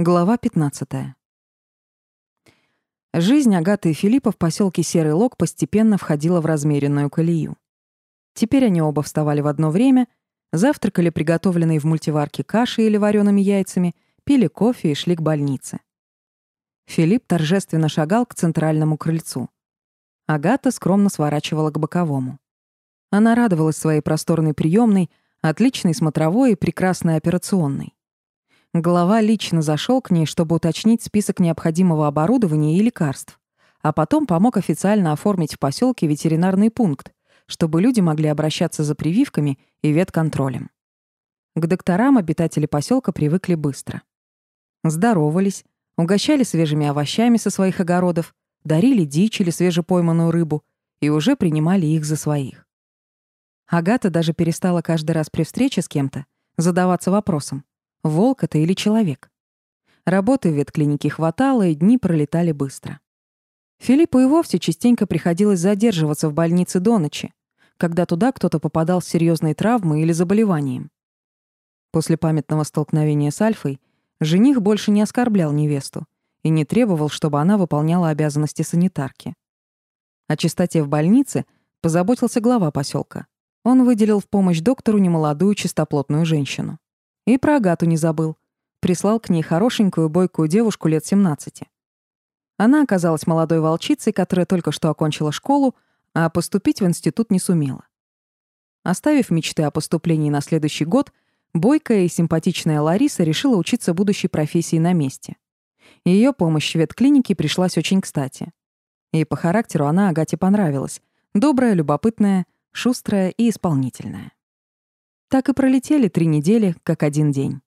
Глава 15. Жизнь Агаты и Филиппа в поселке Серый Лог постепенно входила в размеренную колею. Теперь они оба вставали в одно время, завтракали приготовленной в мультиварке кашей или вареными яйцами, пили кофе и шли к больнице. Филипп торжественно шагал к центральному крыльцу. Агата скромно сворачивала к боковому. Она радовалась своей просторной приемной, отличной смотровой и прекрасной операционной. Глава лично зашел к ней, чтобы уточнить список необходимого оборудования и лекарств, а потом помог официально оформить в поселке ветеринарный пункт, чтобы люди могли обращаться за прививками и ветконтролем. К докторам обитатели поселка привыкли быстро. Здоровались, угощали свежими овощами со своих огородов, дарили дичь или свежепойманную рыбу и уже принимали их за своих. Агата даже перестала каждый раз при встрече с кем-то задаваться вопросом, волк это или человек. Работы в ветклинике хватало, и дни пролетали быстро. Филиппу и вовсе частенько приходилось задерживаться в больнице до ночи, когда туда кто-то попадал с серьезной травмой или заболеванием. После памятного столкновения с Альфой жених больше не оскорблял невесту и не требовал, чтобы она выполняла обязанности санитарки. О чистоте в больнице позаботился глава поселка. Он выделил в помощь доктору немолодую чистоплотную женщину. И про Агату не забыл. Прислал к ней хорошенькую, бойкую девушку лет 17. Она оказалась молодой волчицей, которая только что окончила школу, а поступить в институт не сумела. Оставив мечты о поступлении на следующий год, бойкая и симпатичная Лариса решила учиться будущей профессии на месте. Ее помощь в ветклинике пришлась очень кстати. И по характеру она Агате понравилась. Добрая, любопытная, шустрая и исполнительная. Так и пролетели три недели, как один день.